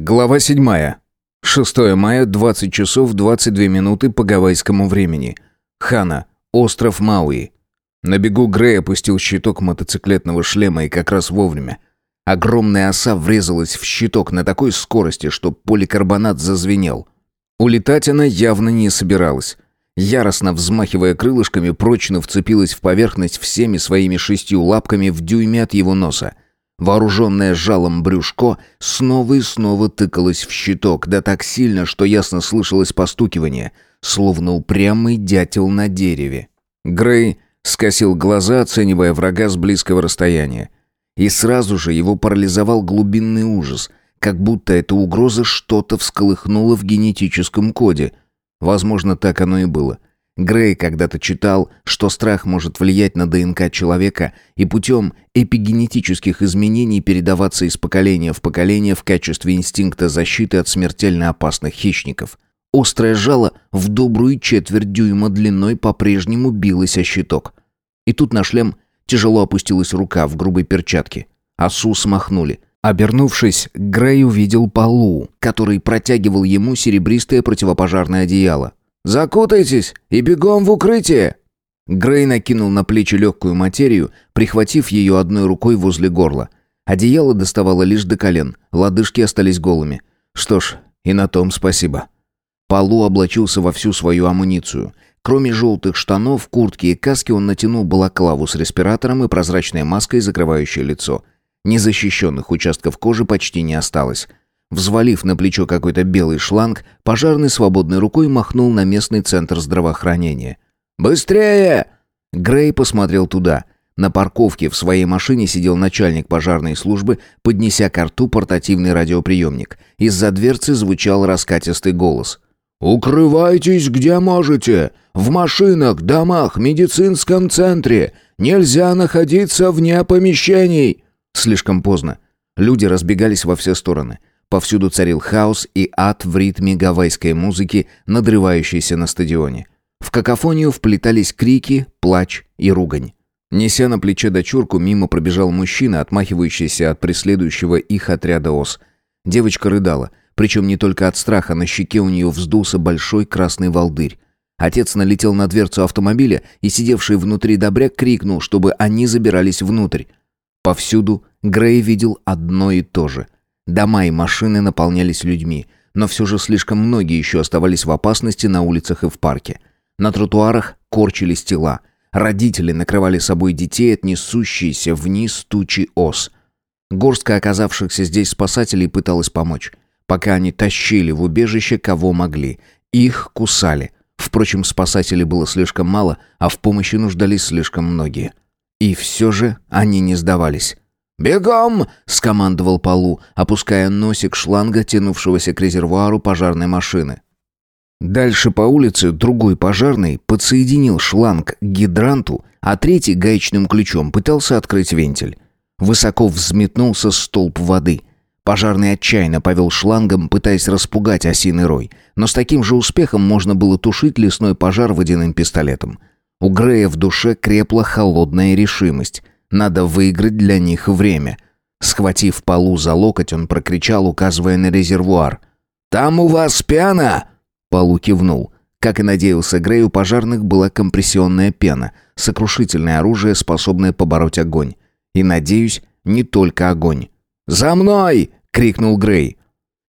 Глава 7. 6 мая, 20 часов 22 минуты по гавайскому времени. Хана, остров Мауи. На бегу Грей опустил щиток мотоциклетного шлема и как раз вовремя. Огромная оса врезалась в щиток на такой скорости, что поликарбонат зазвенел. Улетать она явно не собиралась. Яростно взмахивая крылышками, прочно вцепилась в поверхность всеми своими шестью лапками в дюйме от его носа – Вооруженное жалом брюшко снова и снова тыкалось в щиток, да так сильно, что ясно слышалось постукивание, словно упрямый дятел на дереве. Грей скосил глаза, оценивая врага с близкого расстояния. И сразу же его парализовал глубинный ужас, как будто эта угроза что-то всколыхнула в генетическом коде. Возможно, так оно и было. Грей когда-то читал, что страх может влиять на ДНК человека и путем эпигенетических изменений передаваться из поколения в поколение в качестве инстинкта защиты от смертельно опасных хищников. Острое жало в добрую четверть дюйма длиной по-прежнему билось о щиток. И тут на шлем тяжело опустилась рука в грубой перчатке. Осу смахнули. Обернувшись, Грей увидел Полу, который протягивал ему серебристое противопожарное одеяло. «Закутайтесь и бегом в укрытие!» Грей накинул на плечи легкую материю, прихватив ее одной рукой возле горла. Одеяло доставало лишь до колен, лодыжки остались голыми. Что ж, и на том спасибо. Полу облачился во всю свою амуницию. Кроме желтых штанов, куртки и каски он натянул балаклаву с респиратором и прозрачной маской, закрывающей лицо. Незащищенных участков кожи почти не осталось. Взвалив на плечо какой-то белый шланг, пожарный свободной рукой махнул на местный центр здравоохранения. «Быстрее!» Грей посмотрел туда. На парковке в своей машине сидел начальник пожарной службы, поднеся к рту портативный радиоприемник. Из-за дверцы звучал раскатистый голос. «Укрывайтесь где можете! В машинах, домах, медицинском центре! Нельзя находиться вне помещений!» Слишком поздно. Люди разбегались во все стороны. Повсюду царил хаос и ад в ритме гавайской музыки, надрывающейся на стадионе. В какофонию вплетались крики, плач и ругань. Неся на плече дочурку, мимо пробежал мужчина, отмахивающийся от преследующего их отряда ос. Девочка рыдала, причем не только от страха, на щеке у нее вздулся большой красный волдырь. Отец налетел на дверцу автомобиля, и сидевший внутри добряк крикнул, чтобы они забирались внутрь. Повсюду Грей видел одно и то же — Дома и машины наполнялись людьми, но все же слишком многие еще оставались в опасности на улицах и в парке. На тротуарах корчились тела. Родители накрывали собой детей от несущейся вниз тучи ос. Горстка оказавшихся здесь спасателей пыталась помочь. Пока они тащили в убежище кого могли. Их кусали. Впрочем, спасателей было слишком мало, а в помощи нуждались слишком многие. И все же они не сдавались. «Бегом!» — скомандовал Полу, опуская носик шланга, тянувшегося к резервуару пожарной машины. Дальше по улице другой пожарный подсоединил шланг к гидранту, а третий гаечным ключом пытался открыть вентиль. Высоко взметнулся столб воды. Пожарный отчаянно повел шлангом, пытаясь распугать осиный рой, но с таким же успехом можно было тушить лесной пожар водяным пистолетом. У Грея в душе крепла холодная решимость — надо выиграть для них время. Схватив полу за локоть, он прокричал, указывая на резервуар. «Там у вас пена!» Полу кивнул. Как и надеялся Грей, у пожарных была компрессионная пена, сокрушительное оружие, способное побороть огонь. И, надеюсь, не только огонь. «За мной!» — крикнул Грей.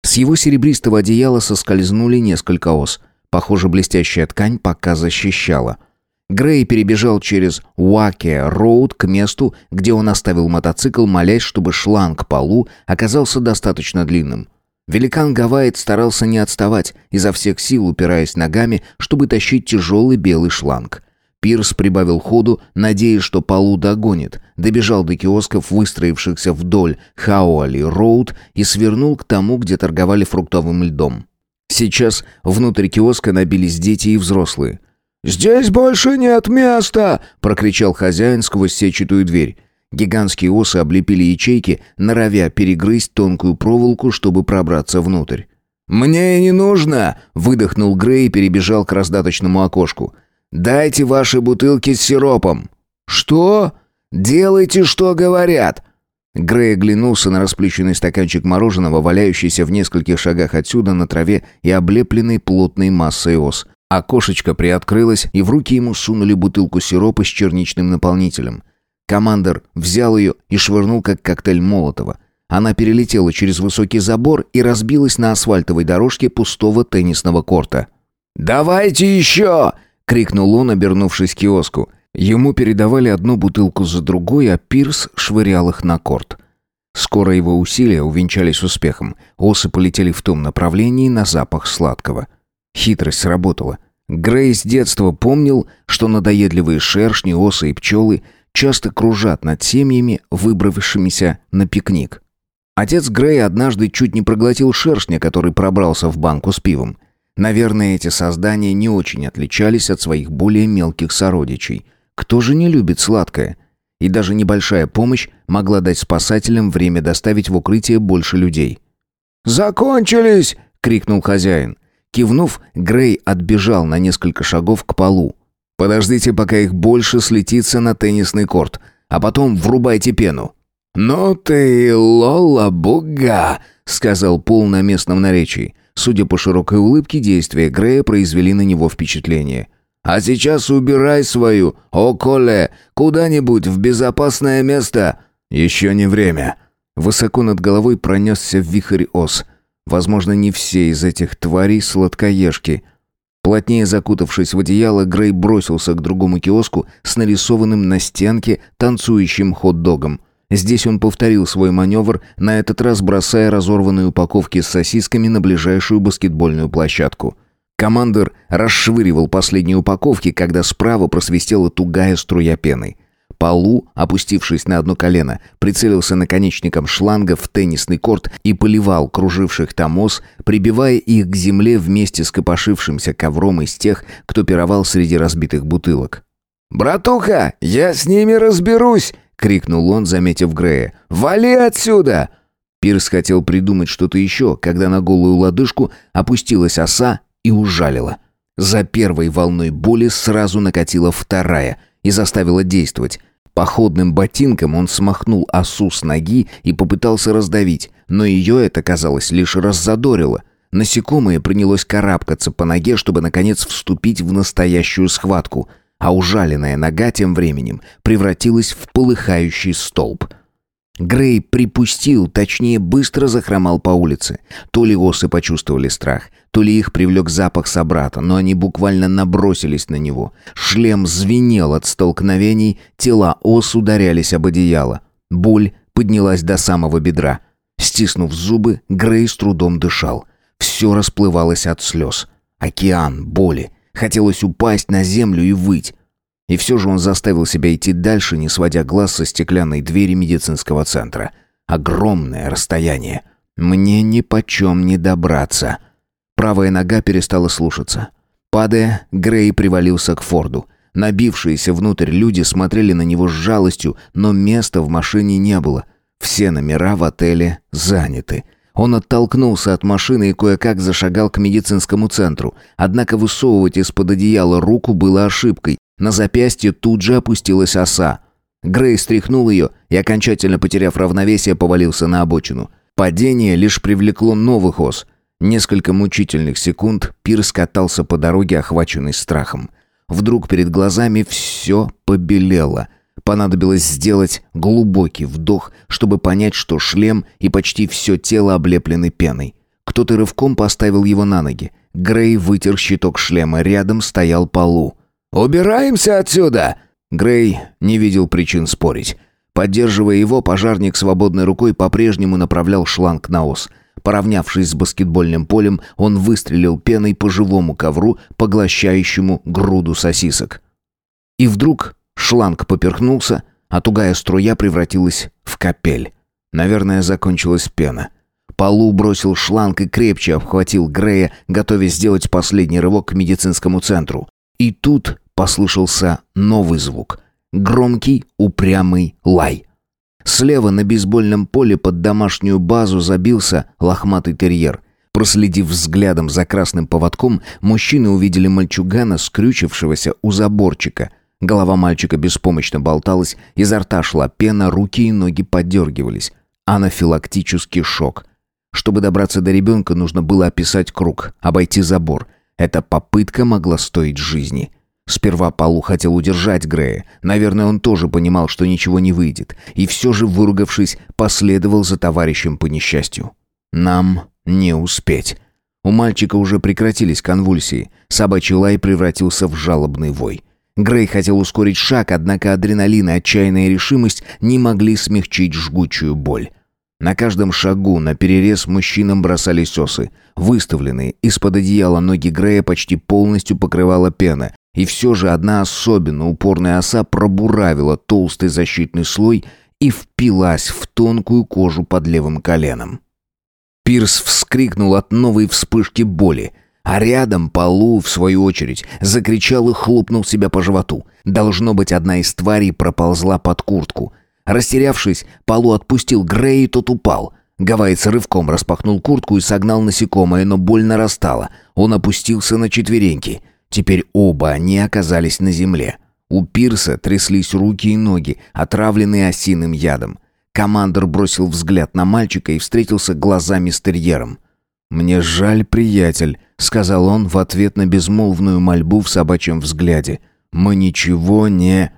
С его серебристого одеяла соскользнули несколько ос. Похоже, блестящая ткань пока защищала — Грей перебежал через Уаке-Роуд к месту, где он оставил мотоцикл, молясь, чтобы шланг полу оказался достаточно длинным. Великан Гавайит старался не отставать, изо всех сил упираясь ногами, чтобы тащить тяжелый белый шланг. Пирс прибавил ходу, надеясь, что Полу догонит, добежал до киосков, выстроившихся вдоль Хауали-Роуд, и свернул к тому, где торговали фруктовым льдом. Сейчас внутрь киоска набились дети и взрослые. «Здесь больше нет места!» — прокричал хозяин сквозь сетчатую дверь. Гигантские осы облепили ячейки, норовя перегрызть тонкую проволоку, чтобы пробраться внутрь. «Мне не нужно!» — выдохнул Грей и перебежал к раздаточному окошку. «Дайте ваши бутылки с сиропом». «Что?» «Делайте, что говорят!» Грей оглянулся на расплющенный стаканчик мороженого, валяющийся в нескольких шагах отсюда на траве и облепленный плотной массой ос. Окошечко приоткрылось, и в руки ему сунули бутылку сиропа с черничным наполнителем. Командор взял ее и швырнул, как коктейль Молотова. Она перелетела через высокий забор и разбилась на асфальтовой дорожке пустого теннисного корта. «Давайте еще!» — крикнул он, обернувшись к киоску. Ему передавали одну бутылку за другой, а Пирс швырял их на корт. Скоро его усилия увенчались успехом. Осы полетели в том направлении на запах сладкого. Хитрость сработала. Грей с детства помнил, что надоедливые шершни, осы и пчелы часто кружат над семьями, выбравшимися на пикник. Отец Грея однажды чуть не проглотил шершня, который пробрался в банку с пивом. Наверное, эти создания не очень отличались от своих более мелких сородичей – кто же не любит сладкое? И даже небольшая помощь могла дать спасателям время доставить в укрытие больше людей. «Закончились!» — крикнул хозяин. Кивнув, Грей отбежал на несколько шагов к полу. «Подождите, пока их больше слетится на теннисный корт, а потом врубайте пену». «Ну ты лола-буга!» — сказал Пол на местном наречии. Судя по широкой улыбке, действия Грея произвели на него впечатление — а сейчас убирай свою, о Коле, куда-нибудь в безопасное место. Еще не время». Высоко над головой пронесся вихрь ос. Возможно, не все из этих тварей сладкоежки. Плотнее закутавшись в одеяло, Грей бросился к другому киоску с нарисованным на стенке танцующим хот-догом. Здесь он повторил свой маневр, на этот раз бросая разорванные упаковки с сосисками на ближайшую баскетбольную площадку. Командор расшвыривал последние упаковки, когда справа просвистела тугая струя пены. Полу, опустившись на одно колено, прицелился наконечником шланга в теннисный корт и поливал круживших там ос, прибивая их к земле вместе с копошившимся ковром из тех, кто пировал среди разбитых бутылок. «Братуха, я с ними разберусь!» — крикнул он, заметив Грея. «Вали отсюда!» Пирс хотел придумать что-то еще, когда на голую лодыжку опустилась оса и ужалила. За первой волной боли сразу накатила вторая и заставила действовать. Походным ботинком он смахнул осу с ноги и попытался раздавить, но ее это, казалось, лишь раззадорило. Насекомое принялось карабкаться по ноге, чтобы, наконец, вступить в настоящую схватку, а ужаленная нога тем временем превратилась в полыхающий столб — Грей припустил, точнее, быстро захромал по улице. То ли осы почувствовали страх, то ли их привлек запах собрата, но они буквально набросились на него. Шлем звенел от столкновений, тела ос ударялись об одеяло. Боль поднялась до самого бедра. Стиснув зубы, Грей с трудом дышал. Все расплывалось от слез. Океан боли. Хотелось упасть на землю и выть. И все же он заставил себя идти дальше, не сводя глаз со стеклянной двери медицинского центра. Огромное расстояние. Мне ни почем не добраться. Правая нога перестала слушаться. Падая, Грей привалился к Форду. Набившиеся внутрь люди смотрели на него с жалостью, но места в машине не было. Все номера в отеле заняты. Он оттолкнулся от машины и кое-как зашагал к медицинскому центру. Однако высовывать из-под одеяла руку было ошибкой. На запястье тут же опустилась оса. Грей стряхнул ее и, окончательно потеряв равновесие, повалился на обочину. Падение лишь привлекло новых ос. Несколько мучительных секунд Пирс катался по дороге, охваченный страхом. Вдруг перед глазами все побелело. Понадобилось сделать глубокий вдох, чтобы понять, что шлем и почти все тело облеплены пеной. Кто-то рывком поставил его на ноги. Грей вытер щиток шлема, рядом стоял Полу. «Убираемся отсюда!» Грей не видел причин спорить. Поддерживая его, пожарник свободной рукой по-прежнему направлял шланг на ос. Поравнявшись с баскетбольным полем, он выстрелил пеной по живому ковру, поглощающему груду сосисок. И вдруг шланг поперхнулся, а тугая струя превратилась в капель. Наверное, закончилась пена. Полу бросил шланг и крепче обхватил Грея, готовясь сделать последний рывок к медицинскому центру. И тут послышался новый звук. Громкий, упрямый лай. Слева на бейсбольном поле под домашнюю базу забился лохматый терьер. Проследив взглядом за красным поводком, мужчины увидели мальчугана, скрючившегося у заборчика. Голова мальчика беспомощно болталась, изо рта шла пена, руки и ноги подергивались. Анафилактический шок. Чтобы добраться до ребенка, нужно было описать круг, обойти забор. Эта попытка могла стоить жизни. Сперва Палу хотел удержать Грея. Наверное, он тоже понимал, что ничего не выйдет. И все же, выругавшись, последовал за товарищем по несчастью. «Нам не успеть». У мальчика уже прекратились конвульсии. Собачий лай превратился в жалобный вой. Грей хотел ускорить шаг, однако адреналин и отчаянная решимость не могли смягчить жгучую боль. На каждом шагу на перерез мужчинам бросались осы. Выставленные из-под одеяла ноги Грея почти полностью покрывала пена, и все же одна особенно упорная оса пробуравила толстый защитный слой и впилась в тонкую кожу под левым коленом. Пирс вскрикнул от новой вспышки боли, а рядом Полу, в свою очередь, закричал и хлопнул себя по животу. Должно быть, одна из тварей проползла под куртку. Растерявшись, Полу отпустил Грей, и тот упал. Гавайец рывком распахнул куртку и согнал насекомое, но боль нарастала. Он опустился на четвереньки. Теперь оба они оказались на земле. У Пирса тряслись руки и ноги, отравленные осиным ядом. Командор бросил взгляд на мальчика и встретился глазами с терьером. «Мне жаль, приятель», — сказал он в ответ на безмолвную мольбу в собачьем взгляде. «Мы ничего не...»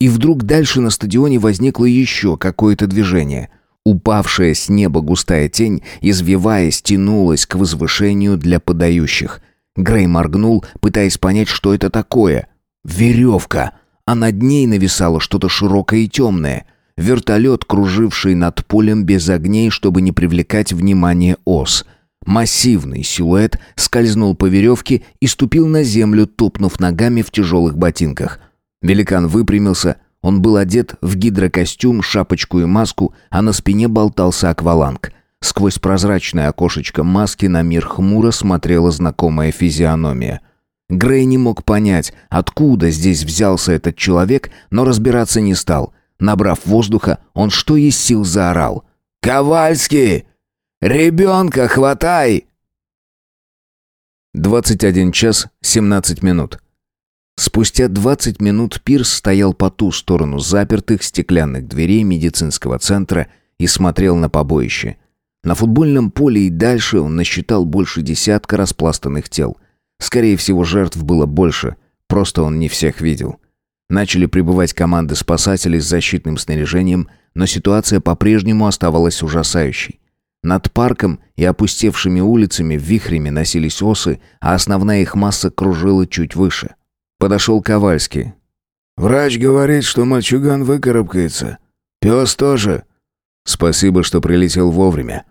И вдруг дальше на стадионе возникло еще какое-то движение. Упавшая с неба густая тень, извиваясь, тянулась к возвышению для подающих. Грей моргнул, пытаясь понять, что это такое. Веревка! А над ней нависало что-то широкое и темное. Вертолет, круживший над полем без огней, чтобы не привлекать внимание ос. Массивный силуэт скользнул по веревке и ступил на землю, топнув ногами в тяжелых ботинках. Великан выпрямился. Он был одет в гидрокостюм, шапочку и маску, а на спине болтался акваланг. Сквозь прозрачное окошечко маски на мир хмуро смотрела знакомая физиономия. Грей не мог понять, откуда здесь взялся этот человек, но разбираться не стал. Набрав воздуха, он что есть сил заорал. «Ковальский! Ребенка хватай!» 21 час 17 минут. Спустя 20 минут Пирс стоял по ту сторону запертых стеклянных дверей медицинского центра и смотрел на побоище. На футбольном поле и дальше он насчитал больше десятка распластанных тел. Скорее всего, жертв было больше, просто он не всех видел. Начали прибывать команды спасателей с защитным снаряжением, но ситуация по-прежнему оставалась ужасающей. Над парком и опустевшими улицами вихрями носились осы, а основная их масса кружила чуть выше. Подошел Ковальский. «Врач говорит, что мальчуган выкарабкается. Пес тоже». «Спасибо, что прилетел вовремя».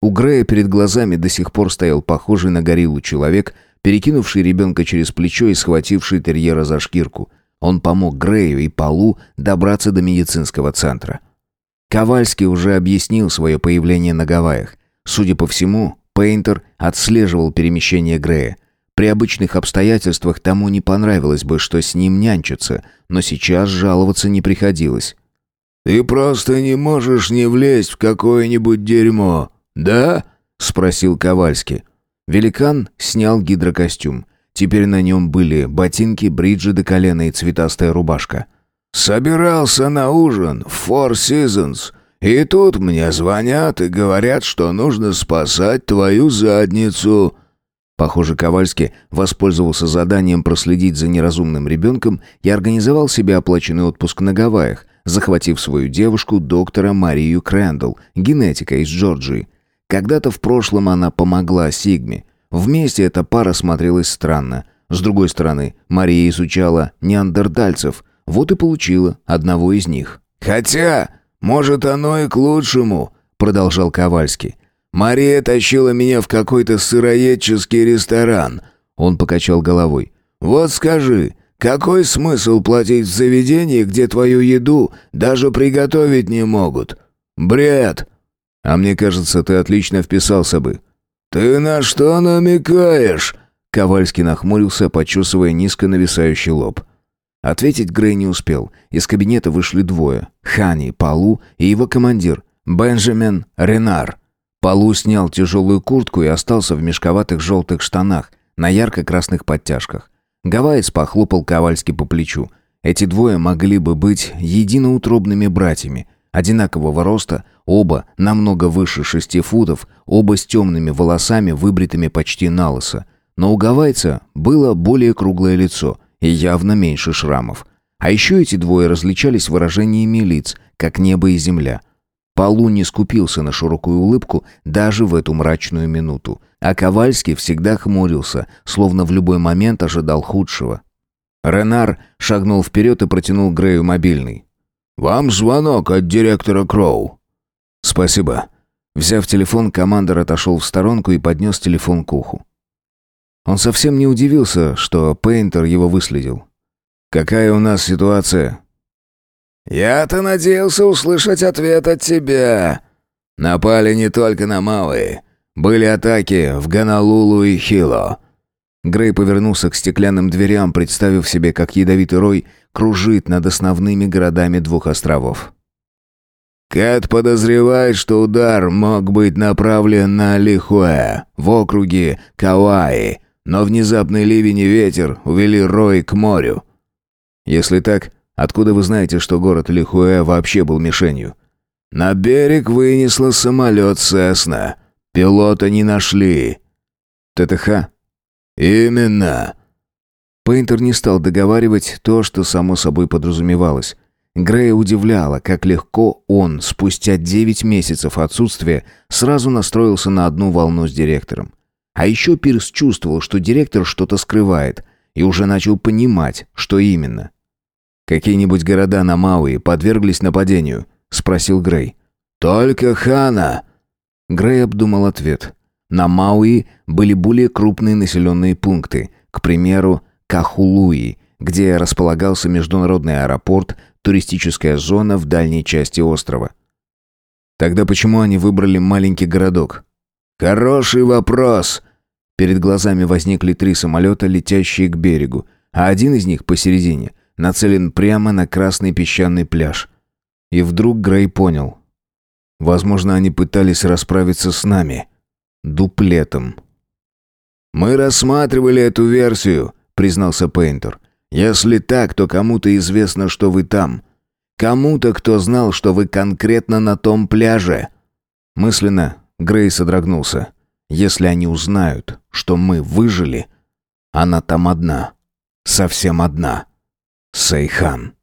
У Грея перед глазами до сих пор стоял похожий на гориллу человек, перекинувший ребенка через плечо и схвативший терьера за шкирку. Он помог Грею и Полу добраться до медицинского центра. Ковальский уже объяснил свое появление на Гавайях. Судя по всему, Пейнтер отслеживал перемещение Грея. При обычных обстоятельствах тому не понравилось бы, что с ним нянчатся, но сейчас жаловаться не приходилось. «Ты просто не можешь не влезть в какое-нибудь дерьмо, да?» — спросил Ковальский. Великан снял гидрокостюм. Теперь на нем были ботинки, бриджи до колена и цветастая рубашка. «Собирался на ужин в Four Seasons, и тут мне звонят и говорят, что нужно спасать твою задницу». Похоже, Ковальский воспользовался заданием проследить за неразумным ребенком и организовал себе оплаченный отпуск на Гавайях, захватив свою девушку, доктора Марию Крэндл, генетика из Джорджии. Когда-то в прошлом она помогла Сигме. Вместе эта пара смотрелась странно. С другой стороны, Мария изучала неандертальцев, вот и получила одного из них. «Хотя, может, оно и к лучшему», — продолжал Ковальский. Мария тащила меня в какой-то сыроедческий ресторан. Он покачал головой. Вот скажи, какой смысл платить в заведении, где твою еду даже приготовить не могут? Бред. А мне кажется, ты отлично вписался бы. Ты на что намекаешь? Ковальский нахмурился, почесывая низко нависающий лоб. Ответить Грей не успел. Из кабинета вышли двое: Хани Палу и его командир Бенджамин Ренар. Полу снял тяжелую куртку и остался в мешковатых желтых штанах на ярко-красных подтяжках. Гавайец похлопал Ковальски по плечу. Эти двое могли бы быть единоутробными братьями, одинакового роста, оба намного выше шести футов, оба с темными волосами, выбритыми почти на лысо. Но у гавайца было более круглое лицо и явно меньше шрамов. А еще эти двое различались выражениями лиц, как небо и земля. Полу не скупился на широкую улыбку даже в эту мрачную минуту, а Ковальский всегда хмурился, словно в любой момент ожидал худшего. Ренар шагнул вперед и протянул Грею мобильный. «Вам звонок от директора Кроу». «Спасибо». Взяв телефон, командор отошел в сторонку и поднес телефон к уху. Он совсем не удивился, что Пейнтер его выследил. «Какая у нас ситуация?» «Я-то надеялся услышать ответ от тебя. Напали не только на Мауи. Были атаки в Ганалулу и Хило». Грей повернулся к стеклянным дверям, представив себе, как ядовитый рой кружит над основными городами двух островов. Кэт подозревает, что удар мог быть направлен на Лихуэ в округе Кауаи, но внезапный ливень и ветер увели Рой к морю. Если так, откуда вы знаете, что город Лихуэ вообще был мишенью? На берег вынесло самолет Сесна. Пилота не нашли. ТТХ? Именно. Пейнтер не стал договаривать то, что само собой подразумевалось. Грея удивляло, как легко он, спустя девять месяцев отсутствия, сразу настроился на одну волну с директором. А еще Пирс чувствовал, что директор что-то скрывает, и уже начал понимать, что именно. «Какие-нибудь города на Мауи подверглись нападению?» — спросил Грей. «Только Хана!» Грей обдумал ответ. На Мауи были более крупные населенные пункты, к примеру, Кахулуи, где располагался международный аэропорт, туристическая зона в дальней части острова. Тогда почему они выбрали маленький городок? Хороший вопрос. Перед глазами возникли три самолета, летящие к берегу, а один из них посередине, нацелен прямо на красный песчаный пляж. И вдруг Грей понял. Возможно, они пытались расправиться с нами. Дуплетом. «Мы рассматривали эту версию», признался Пейнтер. Если так, то кому-то известно, что вы там. Кому-то, кто знал, что вы конкретно на том пляже. Мысленно Грей содрогнулся. Если они узнают, что мы выжили, она там одна. Совсем одна. Сейхан.